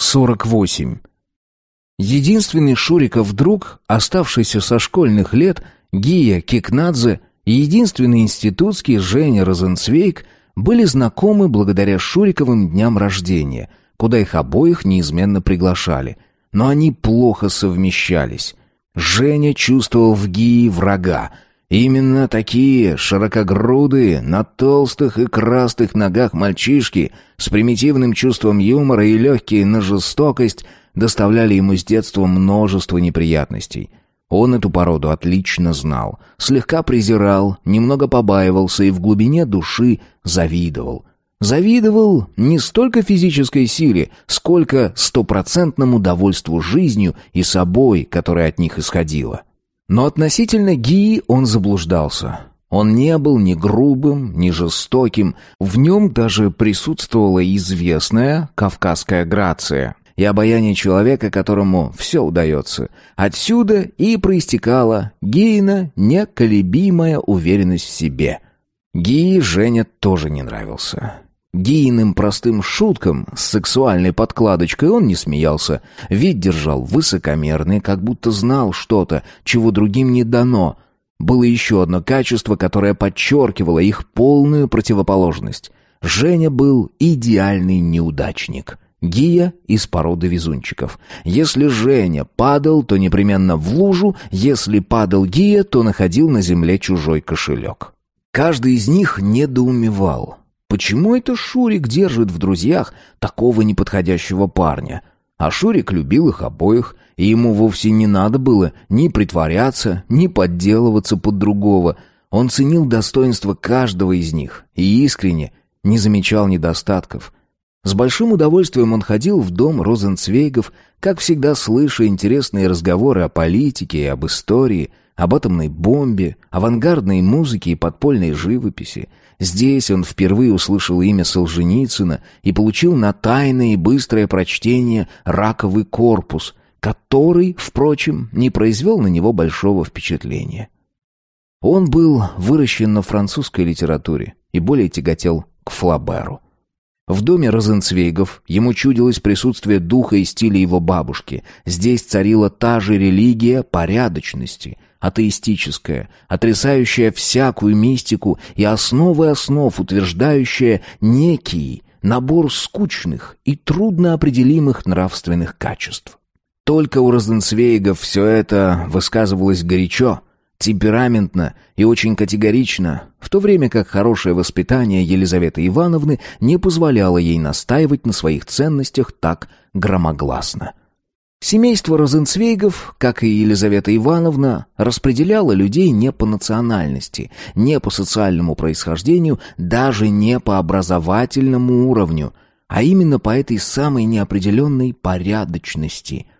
48. Единственный Шуриков друг, оставшийся со школьных лет, Гия Кикнадзе и единственный институтский Женя Розенцвейк были знакомы благодаря Шуриковым дням рождения, куда их обоих неизменно приглашали. Но они плохо совмещались. Женя чувствовал в Гии врага, Именно такие, широкогрудые, на толстых и красных ногах мальчишки с примитивным чувством юмора и легкие на жестокость доставляли ему с детства множество неприятностей. Он эту породу отлично знал, слегка презирал, немного побаивался и в глубине души завидовал. Завидовал не столько физической силе, сколько стопроцентному довольству жизнью и собой, которая от них исходила. Но относительно Гии он заблуждался. Он не был ни грубым, ни жестоким, в нем даже присутствовала известная кавказская грация и обаяние человека, которому все удается. Отсюда и проистекала Гейна неколебимая уверенность в себе. Гии Женя тоже не нравился. Гииным простым шуткам с сексуальной подкладочкой он не смеялся. Вид держал высокомерный, как будто знал что-то, чего другим не дано. Было еще одно качество, которое подчеркивало их полную противоположность. Женя был идеальный неудачник. Гия из породы везунчиков. Если Женя падал, то непременно в лужу, если падал Гия, то находил на земле чужой кошелек. Каждый из них недоумевал. Почему это Шурик держит в друзьях такого неподходящего парня? А Шурик любил их обоих, и ему вовсе не надо было ни притворяться, ни подделываться под другого. Он ценил достоинство каждого из них и искренне не замечал недостатков. С большим удовольствием он ходил в дом Розенцвейгов, как всегда слыша интересные разговоры о политике и об истории – об атомной бомбе, авангардной музыке и подпольной живописи, Здесь он впервые услышал имя Солженицына и получил на тайное и быстрое прочтение «Раковый корпус», который, впрочем, не произвел на него большого впечатления. Он был выращен на французской литературе и более тяготел к Флаберу. В доме Розенцвейгов ему чудилось присутствие духа и стиля его бабушки. Здесь царила та же религия порядочности, атеистическое, отрицающее всякую мистику и основы основ, утверждающее некий набор скучных и трудно определимых нравственных качеств. Только у разденцвейгов все это высказывалось горячо, темпераментно и очень категорично, в то время как хорошее воспитание Елизаветы Ивановны не позволяло ей настаивать на своих ценностях так громогласно. Семейство Розенцвейгов, как и Елизавета Ивановна, распределяло людей не по национальности, не по социальному происхождению, даже не по образовательному уровню, а именно по этой самой неопределенной порядочности –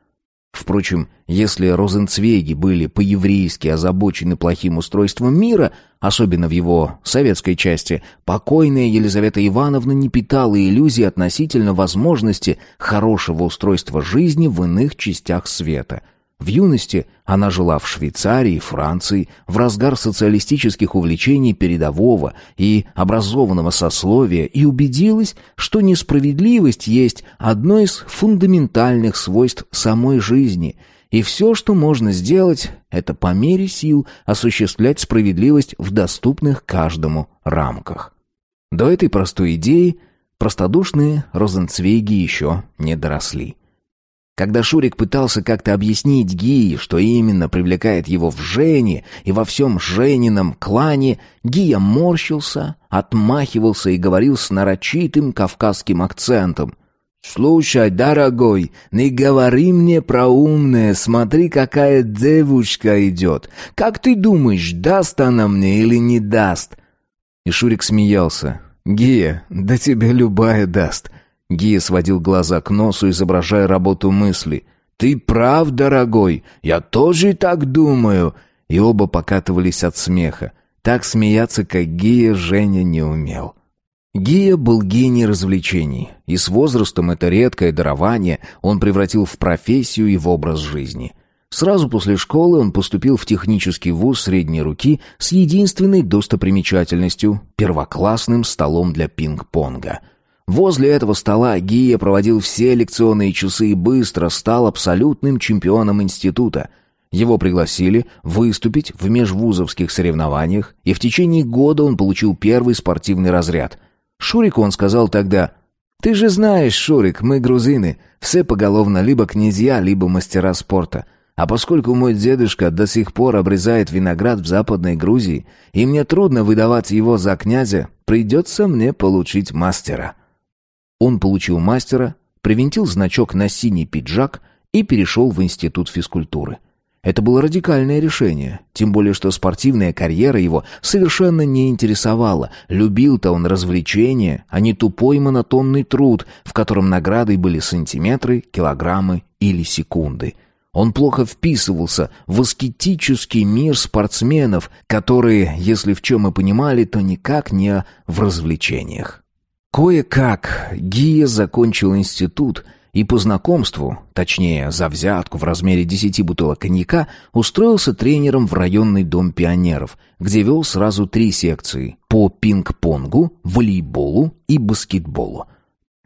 Впрочем, если розенцвейги были по-еврейски озабочены плохим устройством мира, особенно в его советской части, покойная Елизавета Ивановна не питала иллюзий относительно возможности хорошего устройства жизни в иных частях света – в юности она жила в Швейцарии, Франции, в разгар социалистических увлечений передового и образованного сословия и убедилась, что несправедливость есть одно из фундаментальных свойств самой жизни, и все, что можно сделать, это по мере сил осуществлять справедливость в доступных каждому рамках. До этой простой идеи простодушные розенцвейги еще не доросли. Когда Шурик пытался как-то объяснить Гии, что именно привлекает его в Жене и во всем Женином клане, Гия морщился, отмахивался и говорил с нарочитым кавказским акцентом. «Слушай, дорогой, не говори мне про умное, смотри, какая девушка идет. Как ты думаешь, даст она мне или не даст?» И Шурик смеялся. «Гия, да тебе любая даст. Гия сводил глаза к носу, изображая работу мысли. «Ты прав, дорогой, я тоже так думаю!» И оба покатывались от смеха. Так смеяться, как Гия, Женя не умел. Гия был гений развлечений, и с возрастом это редкое дарование он превратил в профессию и в образ жизни. Сразу после школы он поступил в технический вуз средней руки с единственной достопримечательностью – первоклассным столом для пинг-понга – Возле этого стола Гия проводил все лекционные часы и быстро стал абсолютным чемпионом института. Его пригласили выступить в межвузовских соревнованиях, и в течение года он получил первый спортивный разряд. Шурику он сказал тогда, «Ты же знаешь, Шурик, мы грузины, все поголовно либо князья, либо мастера спорта». А поскольку мой дедушка до сих пор обрезает виноград в Западной Грузии, и мне трудно выдавать его за князя, придется мне получить мастера. Он получил мастера, привинтил значок на синий пиджак и перешел в институт физкультуры. Это было радикальное решение, тем более что спортивная карьера его совершенно не интересовала. Любил-то он развлечения, а не тупой монотонный труд, в котором наградой были сантиметры, килограммы или секунды. Он плохо вписывался в аскетический мир спортсменов, которые, если в чем и понимали, то никак не в развлечениях. Кое-как Гия закончил институт и по знакомству, точнее, за взятку в размере 10 бутылок коньяка, устроился тренером в районный дом пионеров, где вел сразу три секции по пинг-понгу, волейболу и баскетболу.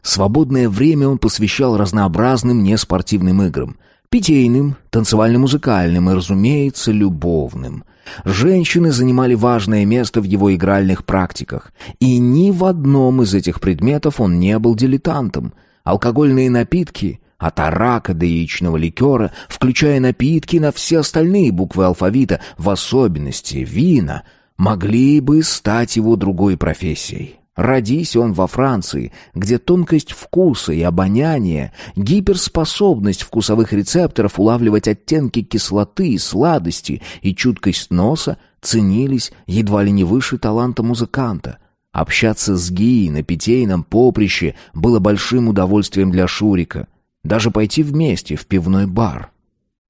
Свободное время он посвящал разнообразным неспортивным играм – питейным, танцевально-музыкальным и, разумеется, любовным. Женщины занимали важное место в его игральных практиках, и ни в одном из этих предметов он не был дилетантом. Алкогольные напитки от арака до яичного ликера, включая напитки на все остальные буквы алфавита, в особенности вина, могли бы стать его другой профессией. Родись он во Франции, где тонкость вкуса и обоняния, гиперспособность вкусовых рецепторов улавливать оттенки кислоты и сладости и чуткость носа ценились едва ли не выше таланта музыканта. Общаться с Гией на питейном поприще было большим удовольствием для Шурика. Даже пойти вместе в пивной бар.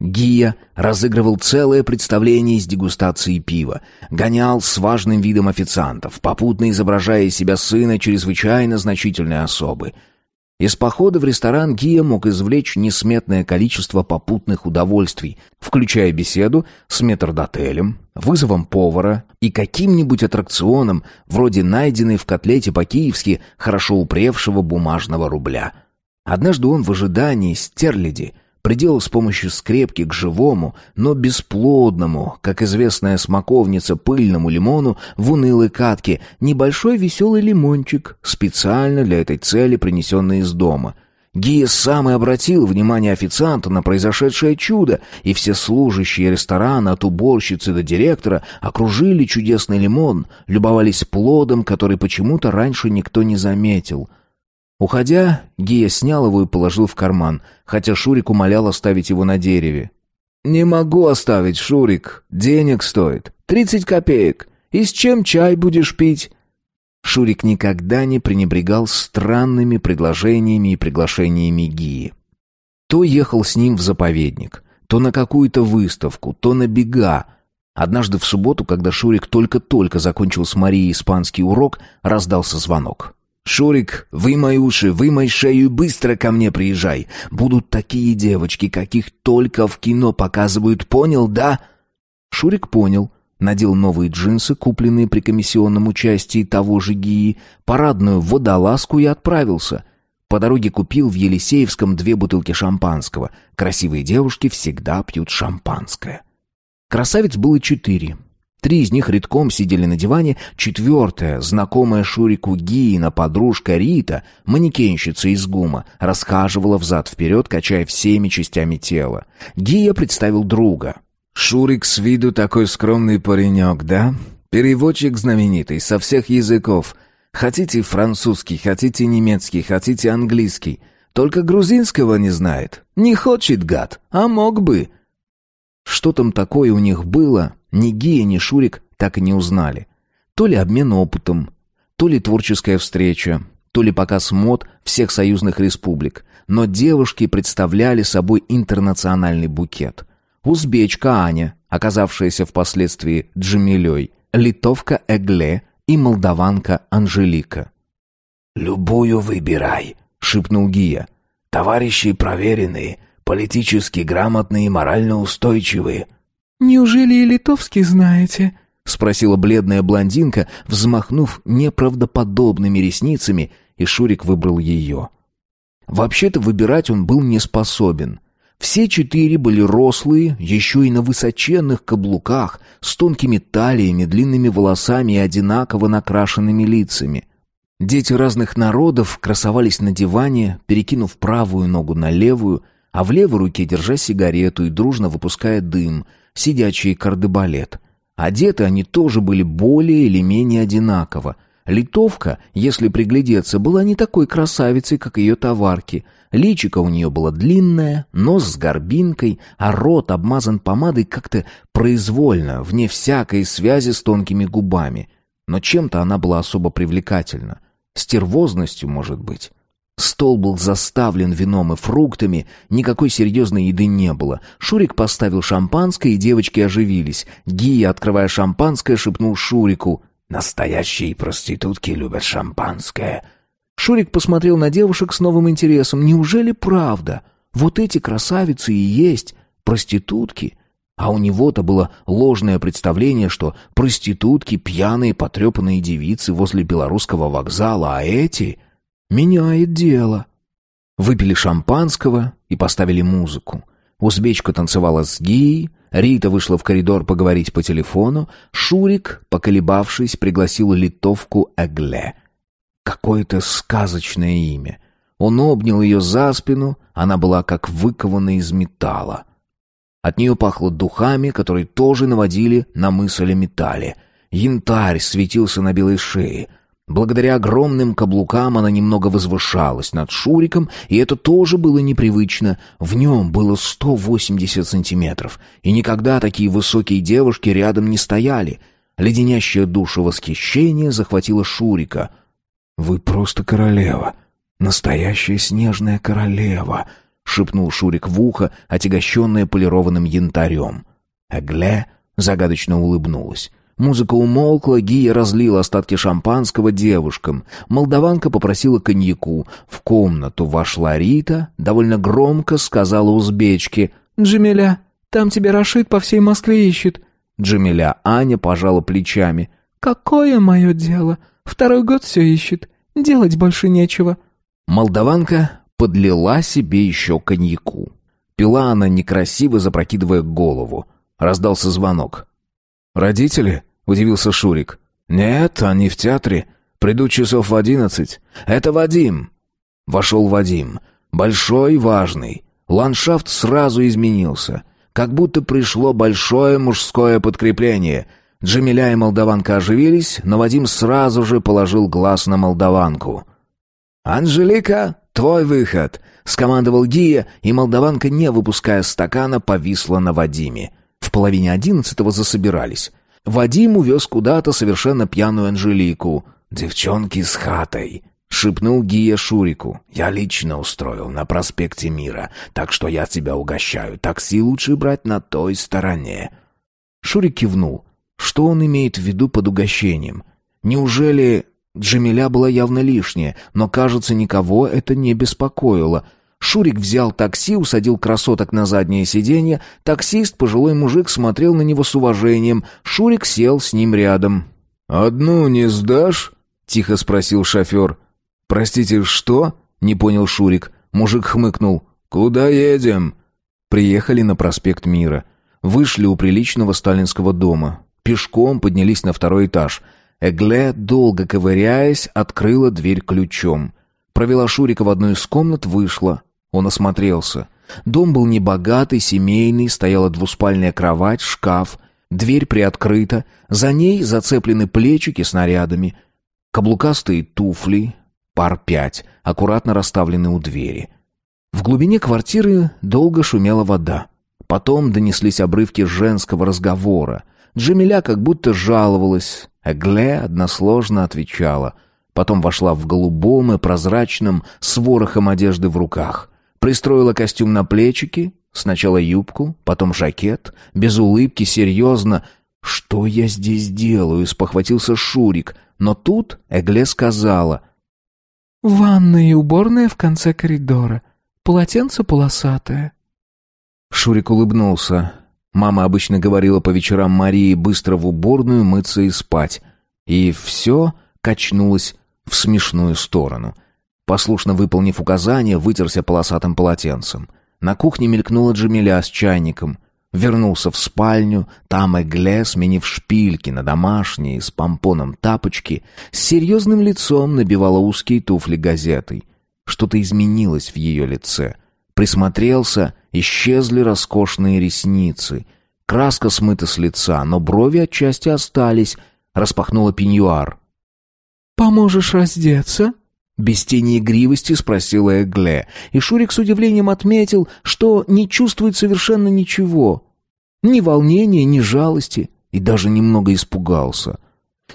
Гия разыгрывал целое представление из дегустации пива, гонял с важным видом официантов, попутно изображая из себя сына чрезвычайно значительной особы. Из похода в ресторан Гия мог извлечь несметное количество попутных удовольствий, включая беседу с метрдотелем, вызовом повара и каким-нибудь аттракционом, вроде найденной в котлете по-киевски хорошо упревшего бумажного рубля. Однажды он в ожидании стерляди – приделал с помощью скрепки к живому, но бесплодному, как известная смоковница, пыльному лимону в унылой катке небольшой веселый лимончик, специально для этой цели принесенный из дома. Гия сам и обратил внимание официанта на произошедшее чудо, и все служащие ресторана, от уборщицы до директора, окружили чудесный лимон, любовались плодом, который почему-то раньше никто не заметил — Уходя, Гия снял его и положил в карман, хотя Шурик умолял оставить его на дереве. «Не могу оставить, Шурик. Денег стоит. Тридцать копеек. И с чем чай будешь пить?» Шурик никогда не пренебрегал странными предложениями и приглашениями Гии. То ехал с ним в заповедник, то на какую-то выставку, то на бега. Однажды в субботу, когда Шурик только-только закончил с Марией испанский урок, раздался звонок. «Шурик, вымой уши, вымой шею быстро ко мне приезжай. Будут такие девочки, каких только в кино показывают, понял, да?» Шурик понял, надел новые джинсы, купленные при комиссионном участии того же ГИИ, парадную водолазку и отправился. По дороге купил в Елисеевском две бутылки шампанского. Красивые девушки всегда пьют шампанское. Красавиц было четыре, Три из них редком сидели на диване, четвертая, знакомая Шурику Гиина, подружка Рита, манекенщица из ГУМа, расхаживала взад-вперед, качая всеми частями тела. Гия представил друга. «Шурик с виду такой скромный паренек, да? Переводчик знаменитый, со всех языков. Хотите французский, хотите немецкий, хотите английский. Только грузинского не знает. Не хочет, гад, а мог бы». Что там такое у них было, ни Гия, ни Шурик так и не узнали. То ли обмен опытом, то ли творческая встреча, то ли показ мод всех союзных республик, но девушки представляли собой интернациональный букет. Узбечка Аня, оказавшаяся впоследствии Джамилей, литовка Эгле и молдаванка Анжелика. «Любую выбирай», — шепнул Гия. «Товарищи проверенные, политически грамотные и морально устойчивые. «Неужели и литовский знаете?» — спросила бледная блондинка, взмахнув неправдоподобными ресницами, и Шурик выбрал ее. Вообще-то выбирать он был не способен. Все четыре были рослые, еще и на высоченных каблуках, с тонкими талиями, длинными волосами и одинаково накрашенными лицами. Дети разных народов красовались на диване, перекинув правую ногу на левую, а в левой руке держа сигарету и дружно выпуская дым — сидячий кардебалет. Одеты они тоже были более или менее одинаково. Литовка, если приглядеться, была не такой красавицей, как ее товарки. Личико у нее было длинное, нос с горбинкой, а рот обмазан помадой как-то произвольно, вне всякой связи с тонкими губами. Но чем-то она была особо привлекательна. Стервозностью, может быть. Стол был заставлен вином и фруктами, никакой серьезной еды не было. Шурик поставил шампанское, и девочки оживились. Гия, открывая шампанское, шепнул Шурику. «Настоящие проститутки любят шампанское». Шурик посмотрел на девушек с новым интересом. «Неужели правда? Вот эти красавицы и есть проститутки?» А у него-то было ложное представление, что проститутки — пьяные потрепанные девицы возле белорусского вокзала, а эти Меняет дело. Выпили шампанского и поставили музыку. Узбечка танцевала с Гией, Рита вышла в коридор поговорить по телефону, Шурик, поколебавшись, пригласил литовку Эгле. Какое-то сказочное имя. Он обнял ее за спину, она была как выкована из металла. От нее пахло духами, которые тоже наводили на мысль о металле. Янтарь светился на белой шее — Благодаря огромным каблукам она немного возвышалась над Шуриком, и это тоже было непривычно. В нем было 180 сантиметров, и никогда такие высокие девушки рядом не стояли. Леденящая душу восхищение захватило Шурика. «Вы просто королева. Настоящая снежная королева», — шепнул Шурик в ухо, отягощенное полированным янтарем. Эгле загадочно улыбнулась. Музыка умолкла, Гия разлил остатки шампанского девушкам. Молдаванка попросила коньяку. В комнату вошла Рита, довольно громко сказала узбечке. «Джемеля, там тебя Рашид по всей Москве ищет». Джемеля Аня пожала плечами. «Какое мое дело? Второй год все ищет. Делать больше нечего». Молдаванка подлила себе еще коньяку. Пила она некрасиво, запрокидывая голову. Раздался звонок. «Родители?» — удивился Шурик. «Нет, они в театре. Придут часов в одиннадцать. Это Вадим!» Вошел Вадим. Большой, важный. Ландшафт сразу изменился. Как будто пришло большое мужское подкрепление. Джамиля и молдаванка оживились, но Вадим сразу же положил глаз на молдаванку. «Анжелика, твой выход!» — скомандовал Гия, и молдаванка, не выпуская стакана, повисла на Вадиме. В половине одиннадцатого засобирались. Вадим увез куда-то совершенно пьяную Анжелику. «Девчонки с хатой», — шепнул Гия Шурику. «Я лично устроил на проспекте Мира, так что я тебя угощаю. Такси лучше брать на той стороне». Шурик кивнул. Что он имеет в виду под угощением? Неужели Джамиля была явно лишняя, но, кажется, никого это не беспокоило — Шурик взял такси, усадил красоток на заднее сиденье. Таксист, пожилой мужик, смотрел на него с уважением. Шурик сел с ним рядом. «Одну не сдашь?» — тихо спросил шофер. «Простите, что?» — не понял Шурик. Мужик хмыкнул. «Куда едем?» Приехали на проспект Мира. Вышли у приличного сталинского дома. Пешком поднялись на второй этаж. Эгле, долго ковыряясь, открыла дверь ключом. Провела Шурика в одну из комнат, вышла. Он осмотрелся. Дом был небогатый, семейный, стояла двуспальная кровать, шкаф, дверь приоткрыта, за ней зацеплены плечики с нарядами, каблукастые туфли, пар пять, аккуратно расставлены у двери. В глубине квартиры долго шумела вода. Потом донеслись обрывки женского разговора. Джамиля как будто жаловалась, Эгле односложно отвечала. Потом вошла в голубом и прозрачном с ворохом одежды в руках. Пристроила костюм на плечики, сначала юбку, потом жакет, без улыбки, серьезно. «Что я здесь делаю?» — спохватился Шурик. Но тут Эгле сказала. «Ванная и уборная в конце коридора. Полотенце полосатое». Шурик улыбнулся. Мама обычно говорила по вечерам Марии быстро в уборную мыться и спать. И все качнулось в смешную сторону. Послушно выполнив указание, вытерся полосатым полотенцем. На кухне мелькнула Джамиля с чайником. Вернулся в спальню, там Эгле, сменив шпильки на домашние, с помпоном тапочки, с серьезным лицом набивала узкие туфли газетой. Что-то изменилось в ее лице. Присмотрелся, исчезли роскошные ресницы. Краска смыта с лица, но брови отчасти остались. Распахнула пеньюар. «Поможешь раздеться?» Без тени игривости спросила Эгле, и Шурик с удивлением отметил, что не чувствует совершенно ничего. Ни волнения, ни жалости, и даже немного испугался.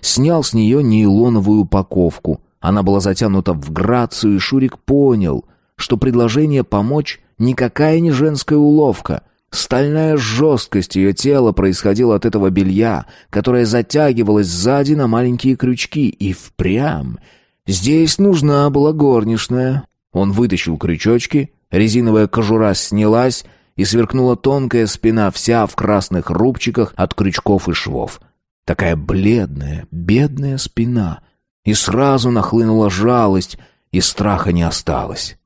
Снял с нее нейлоновую упаковку. Она была затянута в грацию, и Шурик понял, что предложение помочь никакая не женская уловка — Стальная жесткость ее тела происходила от этого белья, которое затягивалось сзади на маленькие крючки, и впрямь Здесь нужна была горничная. Он вытащил крючочки, резиновая кожура снялась, и сверкнула тонкая спина вся в красных рубчиках от крючков и швов. Такая бледная, бедная спина. И сразу нахлынула жалость, и страха не осталось.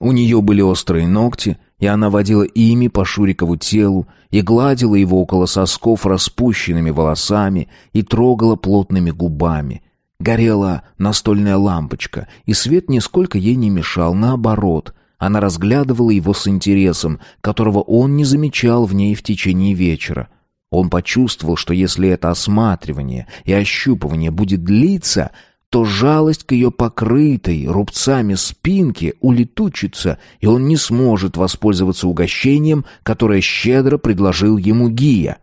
У нее были острые ногти, и она водила ими по Шурикову телу и гладила его около сосков распущенными волосами и трогала плотными губами — Горела настольная лампочка, и свет нисколько ей не мешал, наоборот. Она разглядывала его с интересом, которого он не замечал в ней в течение вечера. Он почувствовал, что если это осматривание и ощупывание будет длиться, то жалость к ее покрытой рубцами спинке улетучится, и он не сможет воспользоваться угощением, которое щедро предложил ему Гия.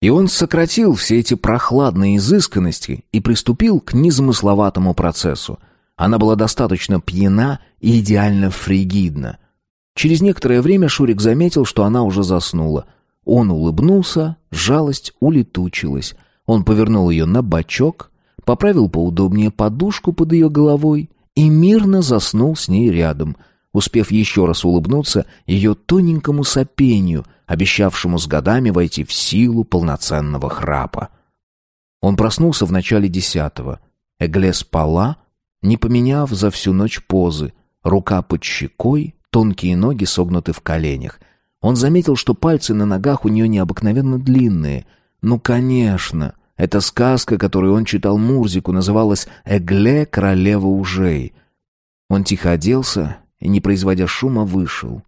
И он сократил все эти прохладные изысканности и приступил к незамысловатому процессу. Она была достаточно пьяна и идеально фригидна. Через некоторое время Шурик заметил, что она уже заснула. Он улыбнулся, жалость улетучилась. Он повернул ее на бочок, поправил поудобнее подушку под ее головой и мирно заснул с ней рядом — успев еще раз улыбнуться ее тоненькому сопению, обещавшему с годами войти в силу полноценного храпа. Он проснулся в начале десятого. Эгле спала, не поменяв за всю ночь позы, рука под щекой, тонкие ноги согнуты в коленях. Он заметил, что пальцы на ногах у нее необыкновенно длинные. Ну, конечно, эта сказка, которую он читал Мурзику, называлась «Эгле, королева ужей». Он тихо оделся и, не производя шума, вышел.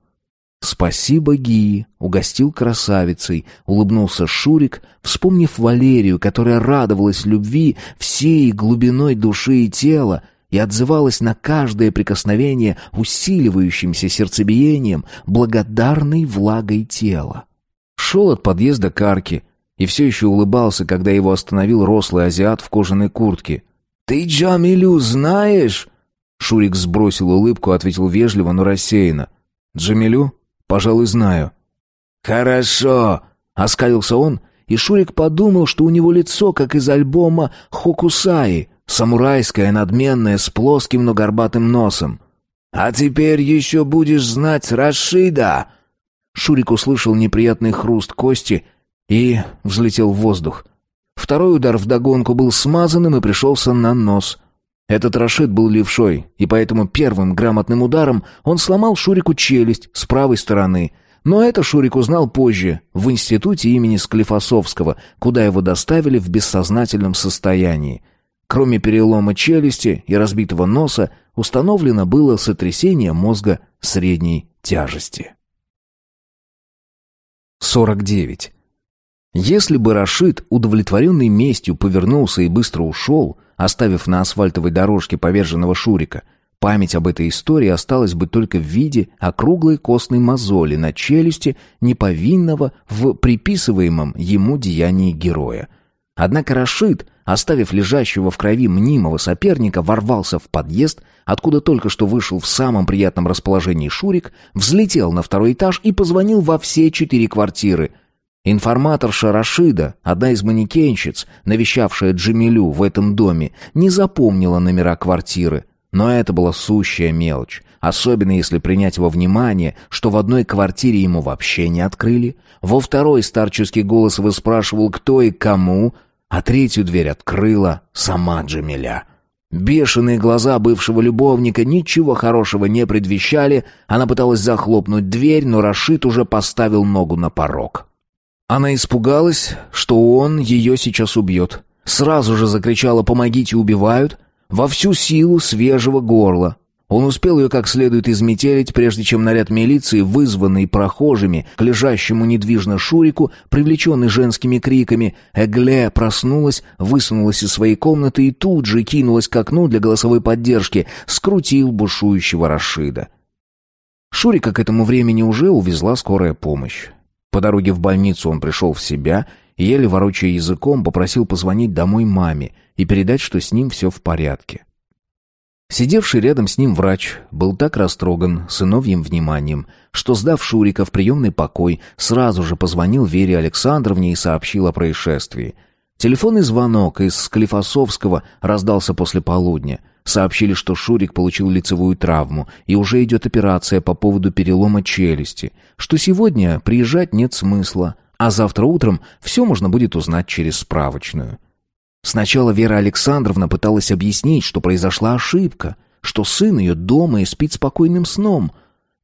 «Спасибо, Гии!» — угостил красавицей, улыбнулся Шурик, вспомнив Валерию, которая радовалась любви всей глубиной души и тела, и отзывалась на каждое прикосновение усиливающимся сердцебиением, благодарной влагой тела. Шел от подъезда к арке и все еще улыбался, когда его остановил рослый азиат в кожаной куртке. «Ты Джамилю знаешь?» Шурик сбросил улыбку, ответил вежливо, но рассеянно. «Джамилю? Пожалуй, знаю». «Хорошо!» — оскалился он, и Шурик подумал, что у него лицо, как из альбома «Хокусаи», самурайское, надменное, с плоским, но горбатым носом. «А теперь еще будешь знать Рашида!» Шурик услышал неприятный хруст кости и взлетел в воздух. Второй удар вдогонку был смазанным и пришелся на нос этот Рашид был левшой, и поэтому первым грамотным ударом он сломал Шурику челюсть с правой стороны. Но это Шурик узнал позже, в институте имени Склифосовского, куда его доставили в бессознательном состоянии. Кроме перелома челюсти и разбитого носа, установлено было сотрясение мозга средней тяжести. 49. Если бы Рашид, удовлетворенный местью, повернулся и быстро ушел – оставив на асфальтовой дорожке поверженного Шурика. Память об этой истории осталась бы только в виде округлой костной мозоли на челюсти неповинного в приписываемом ему деянии героя. Однако Рашид, оставив лежащего в крови мнимого соперника, ворвался в подъезд, откуда только что вышел в самом приятном расположении Шурик, взлетел на второй этаж и позвонил во все четыре квартиры – Информаторша Рашида, одна из манекенщиц, навещавшая Джамилю в этом доме, не запомнила номера квартиры. Но это была сущая мелочь, особенно если принять во внимание, что в одной квартире ему вообще не открыли, во второй старческий голос выспрашивал, кто и кому, а третью дверь открыла сама Джамиля. Бешеные глаза бывшего любовника ничего хорошего не предвещали, она пыталась захлопнуть дверь, но Рашид уже поставил ногу на порог. Она испугалась, что он ее сейчас убьет. Сразу же закричала «Помогите, убивают!» во всю силу свежего горла. Он успел ее как следует изметелить, прежде чем наряд милиции, вызванный прохожими к лежащему недвижно Шурику, привлеченный женскими криками, Эгле проснулась, высунулась из своей комнаты и тут же кинулась к окну для голосовой поддержки, скрутил бушующего Рашида. Шурика к этому времени уже увезла скорая помощь. По дороге в больницу он пришел в себя и, еле ворочая языком, попросил позвонить домой маме и передать, что с ним все в порядке. Сидевший рядом с ним врач был так растроган сыновьим вниманием, что, сдав Шурика в приемный покой, сразу же позвонил Вере Александровне и сообщил о происшествии. Телефонный звонок из Склифосовского раздался после полудня. Сообщили, что Шурик получил лицевую травму и уже идет операция по поводу перелома челюсти, что сегодня приезжать нет смысла, а завтра утром все можно будет узнать через справочную. Сначала Вера Александровна пыталась объяснить, что произошла ошибка, что сын ее дома и спит спокойным сном.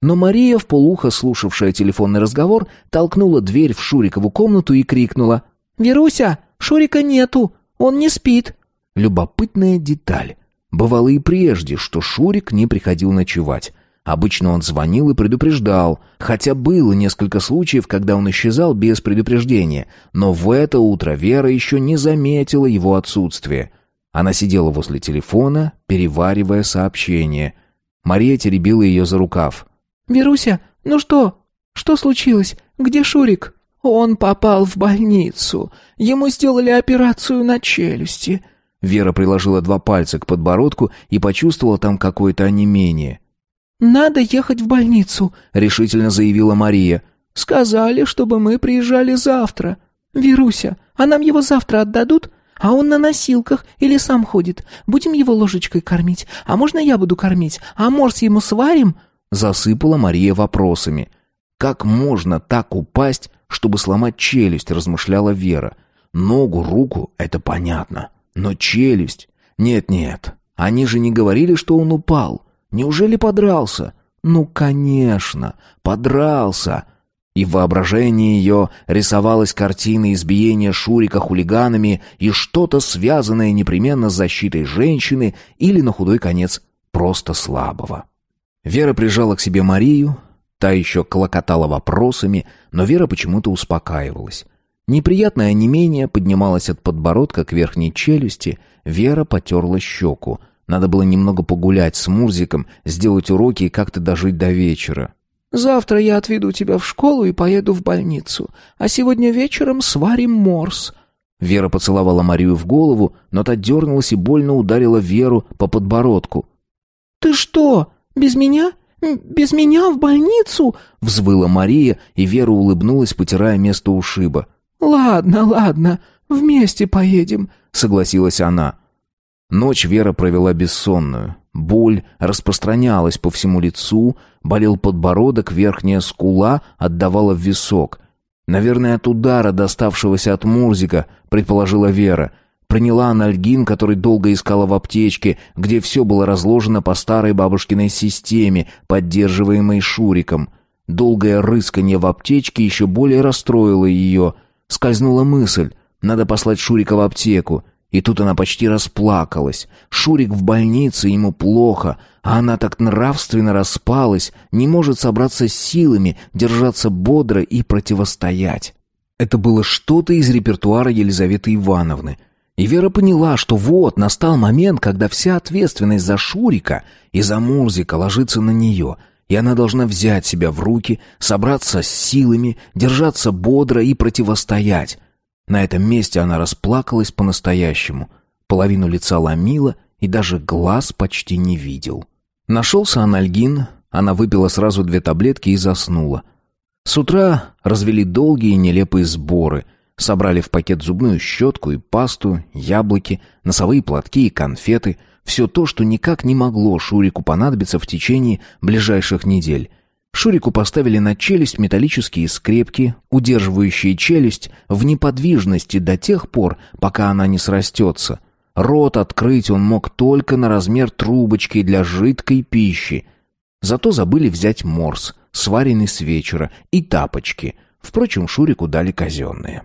Но Мария, вполуха слушавшая телефонный разговор, толкнула дверь в Шурикову комнату и крикнула «Веруся, Шурика нету, он не спит». Любопытная деталь. Бывало и прежде, что Шурик не приходил ночевать. Обычно он звонил и предупреждал, хотя было несколько случаев, когда он исчезал без предупреждения, но в это утро Вера еще не заметила его отсутствие. Она сидела возле телефона, переваривая сообщение. Мария теребила ее за рукав. «Веруся, ну что? Что случилось? Где Шурик?» «Он попал в больницу. Ему сделали операцию на челюсти. Вера приложила два пальца к подбородку и почувствовала там какое-то онемение. «Надо ехать в больницу», — решительно заявила Мария. «Сказали, чтобы мы приезжали завтра. Веруся, а нам его завтра отдадут? А он на носилках или сам ходит. Будем его ложечкой кормить. А можно я буду кормить? А морс ему сварим?» Засыпала Мария вопросами. «Как можно так упасть, чтобы сломать челюсть?» — размышляла Вера. «Ногу, руку — это понятно. Но челюсть... Нет-нет, они же не говорили, что он упал. Неужели подрался? Ну, конечно, подрался. И в воображении ее рисовалась картина избиения Шурика хулиганами и что-то связанное непременно с защитой женщины или, на худой конец, просто слабого. Вера прижала к себе Марию, та еще клокотала вопросами, но Вера почему-то успокаивалась. Неприятное онемение поднималось от подбородка к верхней челюсти. Вера потерла щеку. Надо было немного погулять с Мурзиком, сделать уроки и как-то дожить до вечера. «Завтра я отведу тебя в школу и поеду в больницу. А сегодня вечером сварим морс». Вера поцеловала Марию в голову, но та дернулась и больно ударила Веру по подбородку. «Ты что, без меня? Без меня в больницу?» — взвыла Мария, и Вера улыбнулась, потирая место ушиба. «Ладно, ладно, вместе поедем», — согласилась она. Ночь Вера провела бессонную. Боль распространялась по всему лицу, болел подбородок, верхняя скула отдавала в висок. «Наверное, от удара, доставшегося от Мурзика», — предположила Вера. Приняла анальгин, который долго искала в аптечке, где все было разложено по старой бабушкиной системе, поддерживаемой Шуриком. Долгое рыскание в аптечке еще более расстроило ее — Скользнула мысль, надо послать Шурика в аптеку. И тут она почти расплакалась. Шурик в больнице, ему плохо, а она так нравственно распалась, не может собраться с силами, держаться бодро и противостоять. Это было что-то из репертуара Елизаветы Ивановны. И Вера поняла, что вот настал момент, когда вся ответственность за Шурика и за Мурзика ложится на нее — и она должна взять себя в руки, собраться с силами, держаться бодро и противостоять. На этом месте она расплакалась по-настоящему. Половину лица ломила и даже глаз почти не видел. Нашелся анальгин, она выпила сразу две таблетки и заснула. С утра развели долгие и нелепые сборы. Собрали в пакет зубную щетку и пасту, яблоки, носовые платки и конфеты – все то, что никак не могло Шурику понадобиться в течение ближайших недель. Шурику поставили на челюсть металлические скрепки, удерживающие челюсть в неподвижности до тех пор, пока она не срастется. Рот открыть он мог только на размер трубочки для жидкой пищи. Зато забыли взять морс, сваренный с вечера, и тапочки. Впрочем, Шурику дали казенные.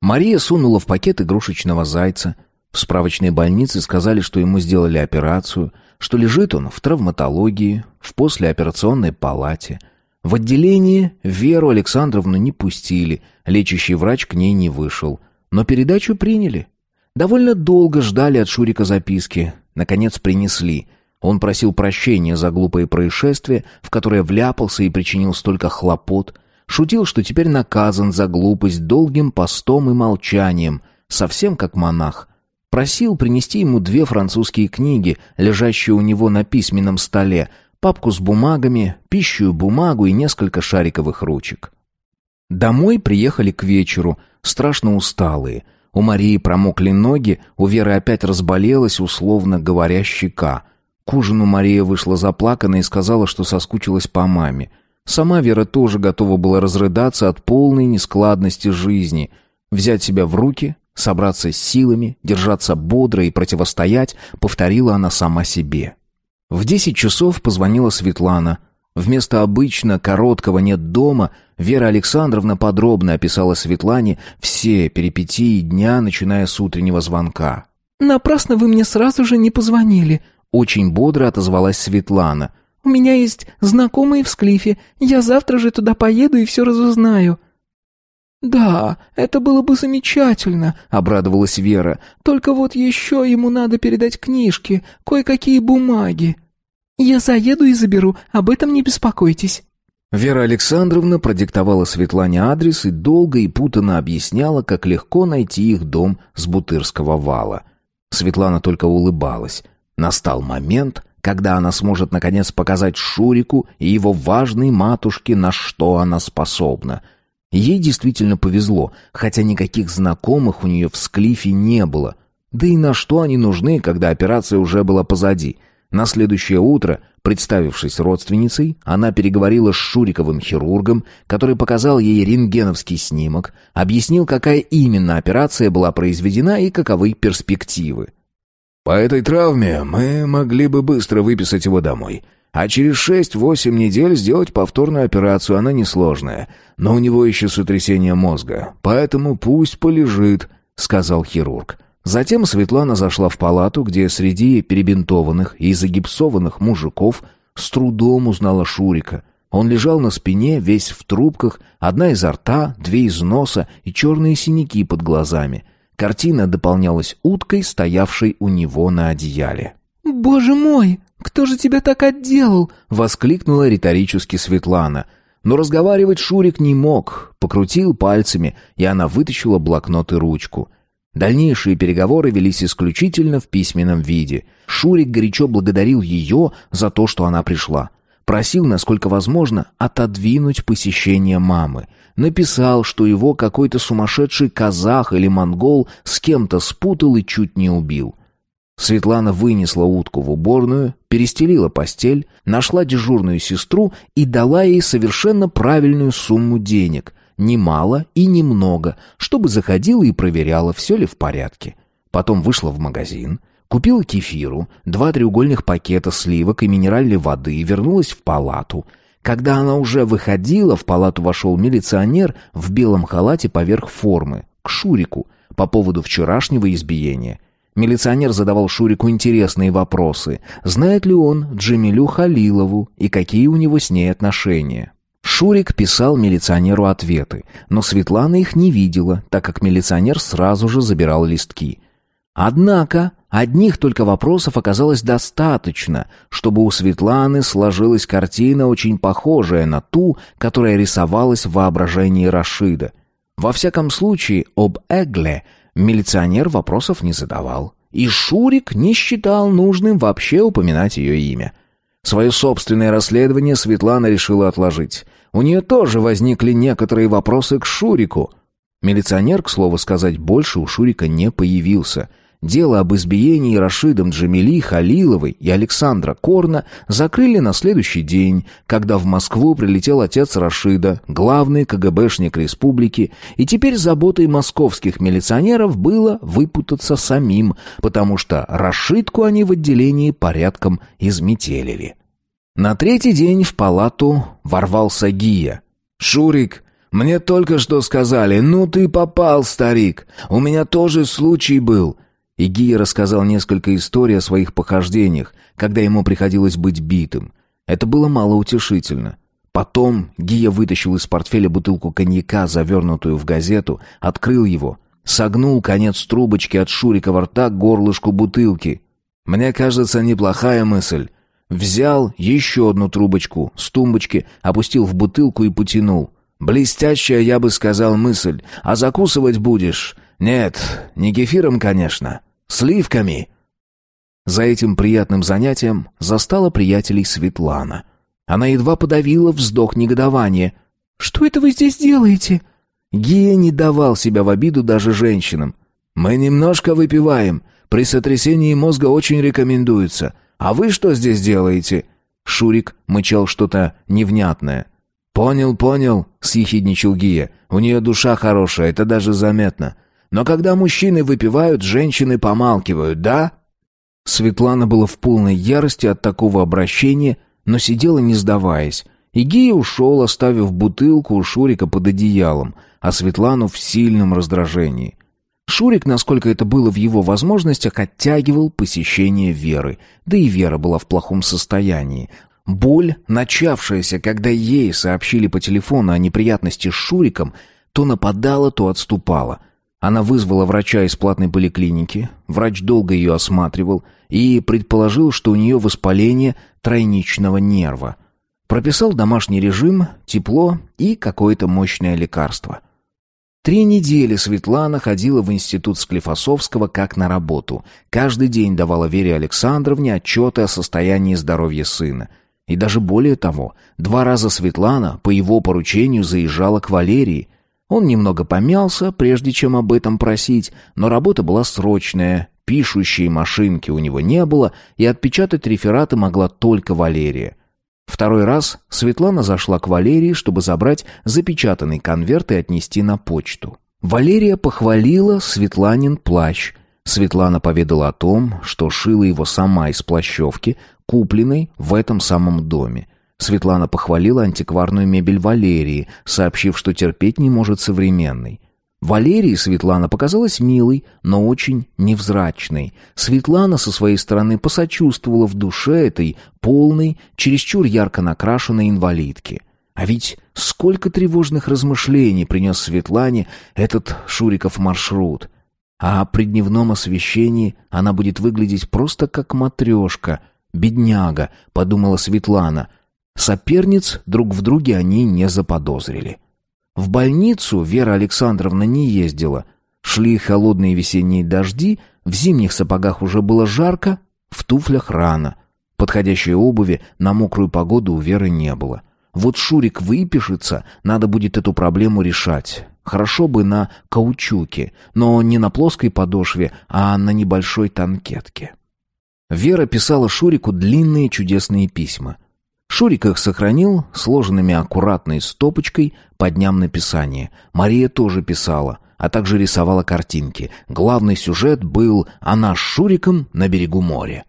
Мария сунула в пакет игрушечного зайца — в справочной больнице сказали, что ему сделали операцию, что лежит он в травматологии, в послеоперационной палате. В отделении. Веру Александровну не пустили, лечащий врач к ней не вышел. Но передачу приняли. Довольно долго ждали от Шурика записки. Наконец принесли. Он просил прощения за глупое происшествие, в которое вляпался и причинил столько хлопот. Шутил, что теперь наказан за глупость долгим постом и молчанием, совсем как монах, Просил принести ему две французские книги, лежащие у него на письменном столе, папку с бумагами, пищую бумагу и несколько шариковых ручек. Домой приехали к вечеру, страшно усталые. У Марии промокли ноги, у Веры опять разболелась, условно говоря, щека. К ужину Мария вышла заплаканная и сказала, что соскучилась по маме. Сама Вера тоже готова была разрыдаться от полной нескладности жизни. Взять себя в руки, Собраться с силами, держаться бодро и противостоять, повторила она сама себе. В десять часов позвонила Светлана. Вместо обычно короткого «нет дома» Вера Александровна подробно описала Светлане все перипетии дня, начиная с утреннего звонка. «Напрасно вы мне сразу же не позвонили», — очень бодро отозвалась Светлана. «У меня есть знакомые в Склифе. Я завтра же туда поеду и все разузнаю». «Да, это было бы замечательно», — обрадовалась Вера. «Только вот еще ему надо передать книжки, кое-какие бумаги». «Я заеду и заберу, об этом не беспокойтесь». Вера Александровна продиктовала Светлане адрес и долго и путанно объясняла, как легко найти их дом с Бутырского вала. Светлана только улыбалась. Настал момент, когда она сможет наконец показать Шурику и его важной матушке, на что она способна — Ей действительно повезло, хотя никаких знакомых у нее в Склифе не было. Да и на что они нужны, когда операция уже была позади? На следующее утро, представившись родственницей, она переговорила с Шуриковым хирургом, который показал ей рентгеновский снимок, объяснил, какая именно операция была произведена и каковы перспективы. «По этой травме мы могли бы быстро выписать его домой», а через 6-8 недель сделать повторную операцию, она несложная. Но у него еще сотрясение мозга, поэтому пусть полежит», — сказал хирург. Затем Светлана зашла в палату, где среди перебинтованных и загипсованных мужиков с трудом узнала Шурика. Он лежал на спине, весь в трубках, одна изо рта, две из носа и черные синяки под глазами. Картина дополнялась уткой, стоявшей у него на одеяле. «Боже мой!» «Кто же тебя так отделал?» — воскликнула риторически Светлана. Но разговаривать Шурик не мог, покрутил пальцами, и она вытащила блокнот и ручку. Дальнейшие переговоры велись исключительно в письменном виде. Шурик горячо благодарил ее за то, что она пришла. Просил, насколько возможно, отодвинуть посещение мамы. Написал, что его какой-то сумасшедший казах или монгол с кем-то спутал и чуть не убил. Светлана вынесла утку в уборную, перестелила постель, нашла дежурную сестру и дала ей совершенно правильную сумму денег, немало и немного, чтобы заходила и проверяла, все ли в порядке. Потом вышла в магазин, купила кефиру, два треугольных пакета сливок и минеральной воды и вернулась в палату. Когда она уже выходила, в палату вошел милиционер в белом халате поверх формы, к Шурику, по поводу вчерашнего избиения – Милиционер задавал Шурику интересные вопросы. Знает ли он Джемилю Халилову и какие у него с ней отношения? Шурик писал милиционеру ответы, но Светлана их не видела, так как милиционер сразу же забирал листки. Однако одних только вопросов оказалось достаточно, чтобы у Светланы сложилась картина, очень похожая на ту, которая рисовалась в воображении Рашида. Во всяком случае, об Эгле – Милиционер вопросов не задавал. И Шурик не считал нужным вообще упоминать ее имя. Свое собственное расследование Светлана решила отложить. У нее тоже возникли некоторые вопросы к Шурику. Милиционер, к слову сказать, больше у Шурика не появился — Дело об избиении Рашидом Джамили, Халиловой и Александра Корна закрыли на следующий день, когда в Москву прилетел отец Рашида, главный КГБшник республики, и теперь заботой московских милиционеров было выпутаться самим, потому что Рашидку они в отделении порядком изметелили. На третий день в палату ворвался Гия. «Шурик, мне только что сказали, ну ты попал, старик, у меня тоже случай был». И Гия рассказал несколько историй о своих похождениях, когда ему приходилось быть битым. Это было малоутешительно. Потом Гия вытащил из портфеля бутылку коньяка, завернутую в газету, открыл его, согнул конец трубочки от шурика во рта к горлышку бутылки. «Мне кажется, неплохая мысль». Взял еще одну трубочку с тумбочки, опустил в бутылку и потянул. «Блестящая, я бы сказал, мысль. А закусывать будешь?» «Нет, не кефиром, конечно». Сливками!» За этим приятным занятием застала приятелей Светлана. Она едва подавила вздох негодования. «Что это вы здесь делаете?» Гия не давал себя в обиду даже женщинам. «Мы немножко выпиваем. При сотрясении мозга очень рекомендуется. А вы что здесь делаете?» Шурик мычал что-то невнятное. «Понял, понял», — съехидничал Гия. «У нее душа хорошая, это даже заметно. Но когда мужчины выпивают, женщины помалкивают, да? Светлана была в полной ярости от такого обращения, но сидела не сдаваясь. И Гия ушел, оставив бутылку у Шурика под одеялом, а Светлану в сильном раздражении. Шурик, насколько это было в его возможностях, оттягивал посещение Веры. Да и Вера была в плохом состоянии. Боль, начавшаяся, когда ей сообщили по телефону о неприятности с Шуриком, то нападала, то отступала — она вызвала врача из платной поликлиники. Врач долго ее осматривал и предположил, что у нее воспаление тройничного нерва. Прописал домашний режим, тепло и какое-то мощное лекарство. Три недели Светлана ходила в институт Склифосовского как на работу. Каждый день давала Вере Александровне отчеты о состоянии здоровья сына. И даже более того, два раза Светлана по его поручению заезжала к Валерии – он немного помялся, прежде чем об этом просить, но работа была срочная, пишущей машинки у него не было, и отпечатать рефераты могла только Валерия. Второй раз Светлана зашла к Валерии, чтобы забрать запечатанный конверт и отнести на почту. Валерия похвалила Светланин плащ. Светлана поведала о том, что шила его сама из плащевки, купленной в этом самом доме. Светлана похвалила антикварную мебель Валерии, сообщив, что терпеть не может современной. Валерии Светлана показалась милой, но очень невзрачной. Светлана со своей стороны посочувствовала в душе этой полной, чересчур ярко накрашенной инвалидки. А ведь сколько тревожных размышлений принес Светлане этот Шуриков маршрут. А при дневном освещении она будет выглядеть просто как матрешка, бедняга, подумала Светлана — Соперниц друг в друге они не заподозрили. В больницу Вера Александровна не ездила. Шли холодные весенние дожди, в зимних сапогах уже было жарко, в туфлях рано. Подходящей обуви на мокрую погоду у Веры не было. Вот Шурик выпишется, надо будет эту проблему решать. Хорошо бы на каучуке, но не на плоской подошве, а на небольшой танкетке. Вера писала Шурику длинные чудесные письма — Шурик их сохранил, сложенными аккуратной стопочкой по дням написания. Мария тоже писала, а также рисовала картинки. Главный сюжет был «Она с Шуриком на берегу моря».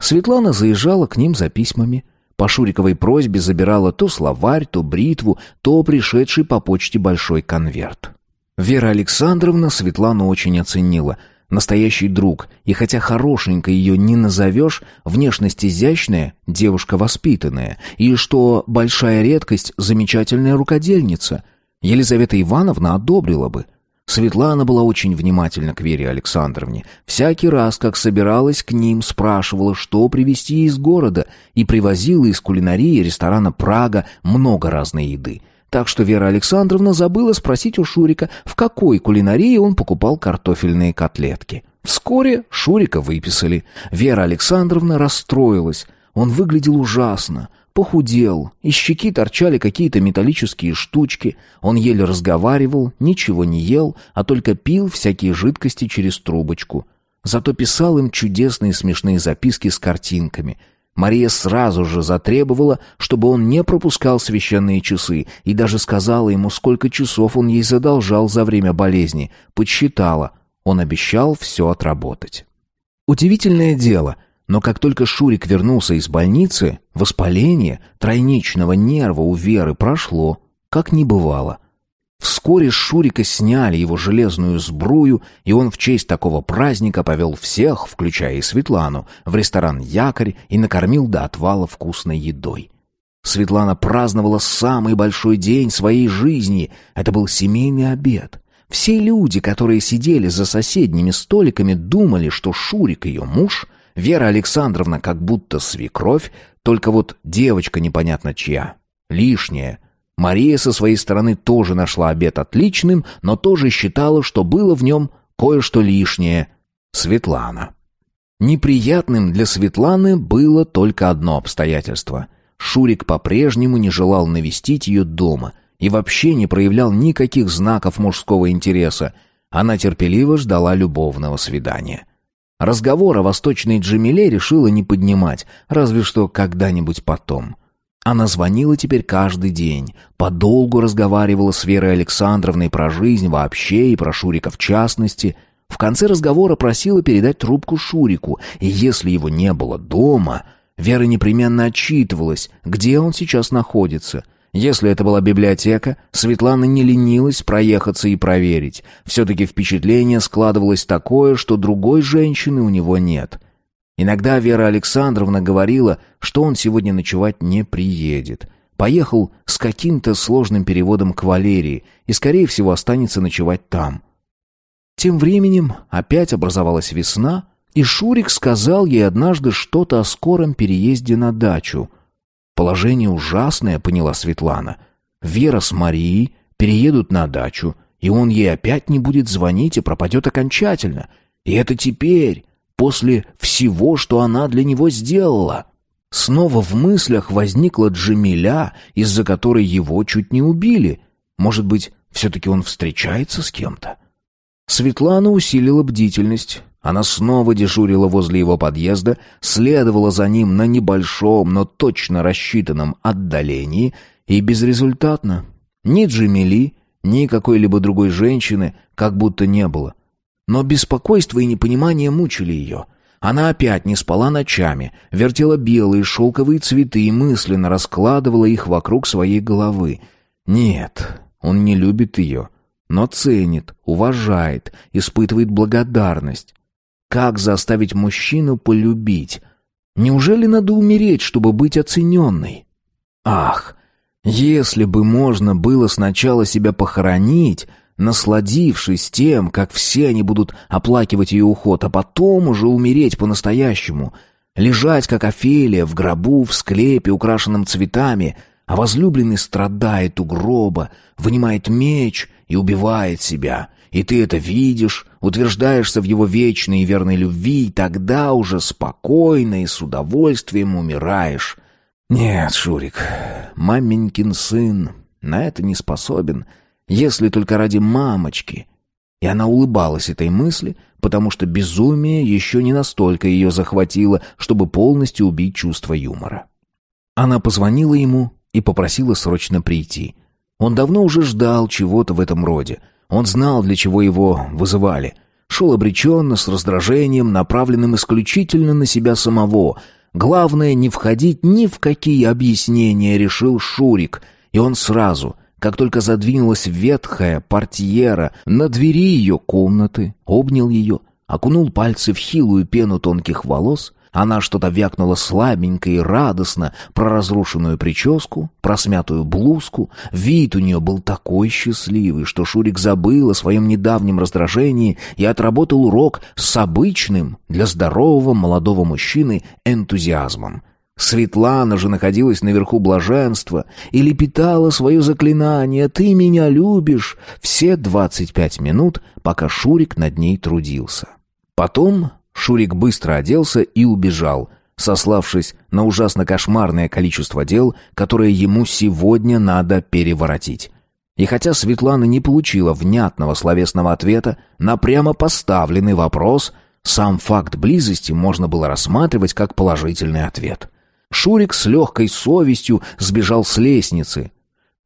Светлана заезжала к ним за письмами. По Шуриковой просьбе забирала то словарь, то бритву, то пришедший по почте большой конверт. Вера Александровна Светлану очень оценила – настоящий друг, и хотя хорошенько ее не назовешь, внешность изящная, девушка воспитанная, и, что большая редкость, замечательная рукодельница. Елизавета Ивановна одобрила бы. Светлана была очень внимательна к Вере Александровне. Всякий раз, как собиралась к ним, спрашивала, что привезти из города, и привозила из кулинарии ресторана «Прага» много разной еды — так что Вера Александровна забыла спросить у Шурика, в какой кулинарии он покупал картофельные котлетки. Вскоре Шурика выписали. Вера Александровна расстроилась. Он выглядел ужасно, похудел, из щеки торчали какие-то металлические штучки. Он еле разговаривал, ничего не ел, а только пил всякие жидкости через трубочку. Зато писал им чудесные смешные записки с картинками — Мария сразу же затребовала, чтобы он не пропускал священные часы, и даже сказала ему, сколько часов он ей задолжал за время болезни. Подсчитала. Он обещал все отработать. Удивительное дело, но как только Шурик вернулся из больницы, воспаление тройничного нерва у Веры прошло, как не бывало. Вскоре с Шурика сняли его железную сбрую, и он в честь такого праздника повел всех, включая и Светлану, в ресторан «Якорь» и накормил до отвала вкусной едой. Светлана праздновала самый большой день своей жизни. Это был семейный обед. Все люди, которые сидели за соседними столиками, думали, что Шурик ее муж, Вера Александровна как будто свекровь, только вот девочка непонятно чья, лишняя, Мария со своей стороны тоже нашла обед отличным, но тоже считала, что было в нем кое-что лишнее. Светлана. Неприятным для Светланы было только одно обстоятельство. Шурик по-прежнему не желал навестить ее дома и вообще не проявлял никаких знаков мужского интереса. Она терпеливо ждала любовного свидания. Разговор о восточной Джамиле решила не поднимать, разве что когда-нибудь потом — она звонила теперь каждый день, подолгу разговаривала с Верой Александровной про жизнь вообще и про Шурика в частности. В конце разговора просила передать трубку Шурику, и если его не было дома, Вера непременно отчитывалась, где он сейчас находится. Если это была библиотека, Светлана не ленилась проехаться и проверить. Все-таки впечатление складывалось такое, что другой женщины у него нет — Иногда Вера Александровна говорила, что он сегодня ночевать не приедет. Поехал с каким-то сложным переводом к Валерии и, скорее всего, останется ночевать там. Тем временем опять образовалась весна, и Шурик сказал ей однажды что-то о скором переезде на дачу. Положение ужасное, поняла Светлана. Вера с Марией переедут на дачу, и он ей опять не будет звонить и пропадет окончательно. И это теперь, после всего, что она для него сделала. Снова в мыслях возникла Джамиля, из-за которой его чуть не убили. Может быть, все-таки он встречается с кем-то? Светлана усилила бдительность. Она снова дежурила возле его подъезда, следовала за ним на небольшом, но точно рассчитанном отдалении и безрезультатно. Ни Джамили, ни какой-либо другой женщины как будто не было — но беспокойство и непонимание мучили ее. Она опять не спала ночами, вертела белые шелковые цветы и мысленно раскладывала их вокруг своей головы. Нет, он не любит ее, но ценит, уважает, испытывает благодарность. Как заставить мужчину полюбить? Неужели надо умереть, чтобы быть оцененной? Ах, если бы можно было сначала себя похоронить, насладившись тем, как все они будут оплакивать ее уход, а потом уже умереть по-настоящему, лежать, как Офелия, в гробу, в склепе, украшенном цветами, а возлюбленный страдает у гроба, вынимает меч и убивает себя. И ты это видишь, утверждаешься в его вечной и верной любви, и тогда уже спокойно и с удовольствием умираешь. Нет, Шурик, маменькин сын на это не способен — если только ради мамочки. И она улыбалась этой мысли, потому что безумие еще не настолько ее захватило, чтобы полностью убить чувство юмора. Она позвонила ему и попросила срочно прийти. Он давно уже ждал чего-то в этом роде. Он знал, для чего его вызывали. Шел обреченно, с раздражением, направленным исключительно на себя самого. Главное, не входить ни в какие объяснения, решил Шурик. И он сразу — как только задвинулась ветхая портьера на двери ее комнаты, обнял ее, окунул пальцы в хилую пену тонких волос, она что-то вякнула слабенько и радостно про разрушенную прическу, про смятую блузку. Вид у нее был такой счастливый, что Шурик забыл о своем недавнем раздражении и отработал урок с обычным для здорового молодого мужчины энтузиазмом. Светлана же находилась наверху блаженства и лепетала свое заклинание «Ты меня любишь» все двадцать пять минут, пока Шурик над ней трудился. Потом Шурик быстро оделся и убежал, сославшись на ужасно кошмарное количество дел, которое ему сегодня надо переворотить. И хотя Светлана не получила внятного словесного ответа на прямо поставленный вопрос, сам факт близости можно было рассматривать как положительный ответ. Шурик с легкой совестью сбежал с лестницы.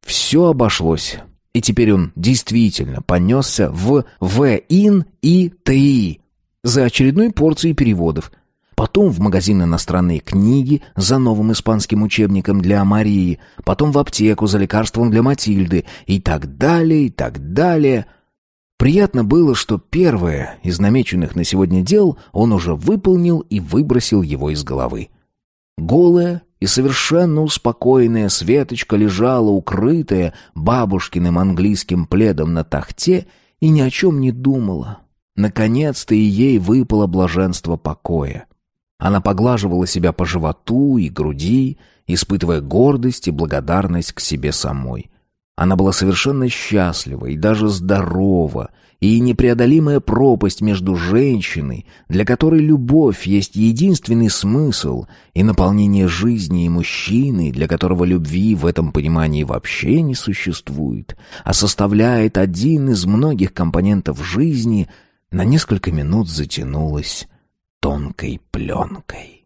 Все обошлось. И теперь он действительно понесся в В-Ин и ТИ за очередной порцией переводов. Потом в магазин иностранные книги за новым испанским учебником для Марии, потом в аптеку за лекарством для Матильды и так далее, и так далее. Приятно было, что первое из намеченных на сегодня дел он уже выполнил и выбросил его из головы. Голая и совершенно успокоенная Светочка лежала, укрытая бабушкиным английским пледом на тахте, и ни о чем не думала. Наконец-то и ей выпало блаженство покоя. Она поглаживала себя по животу и груди, испытывая гордость и благодарность к себе самой. Она была совершенно счастлива и даже здорова, и непреодолимая пропасть между женщиной, для которой любовь есть единственный смысл, и наполнение жизни и мужчиной, для которого любви в этом понимании вообще не существует, а составляет один из многих компонентов жизни, на несколько минут затянулась тонкой пленкой.